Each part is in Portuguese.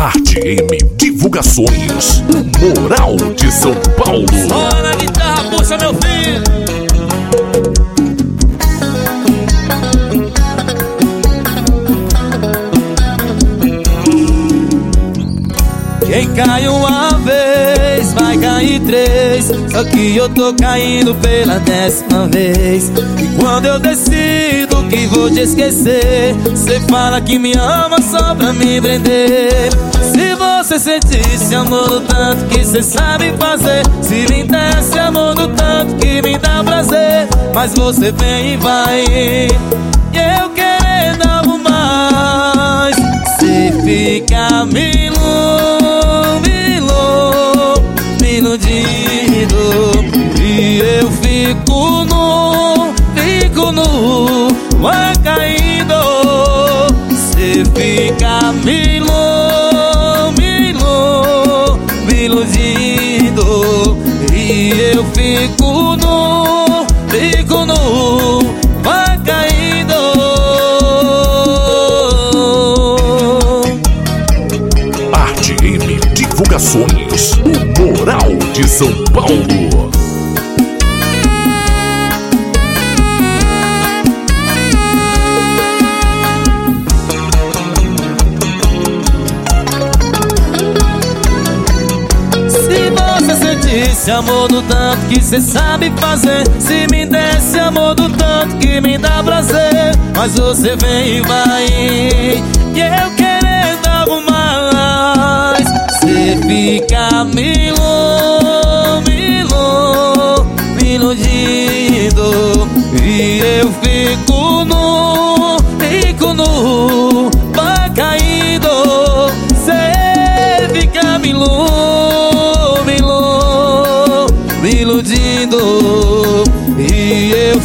Arte M Divulgações. Moral de São Paulo. Quem cai uma vez, vai cair três. Só que eu tô caindo pela décima vez. E quando eu decido que vou te esquecer, cê fala que me ama só pra me prender. Se você sentisse amor do tanto que cê sabe fazer, se me desse amor do tanto que me dá prazer, mas você vem e vai. E eu Vai caindo Cê fica me ilu, me E eu fico nu, fico nu Vai caindo Arte M Divulgações O Moral de São Paulo desse amor do tanto que cê sabe fazer. Se me desse amor do tanto que me dá prazer. Mas você vem e vai E eu querendo algo mais. Cê fica me ilu, me ilu, me iludindo. E eu fico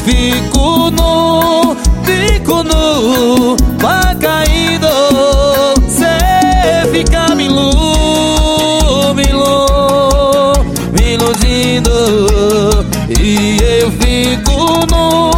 Fico nu, fico nu, vai caindo Cê fica me ilu, me ilu, me iludindo. E eu fico nu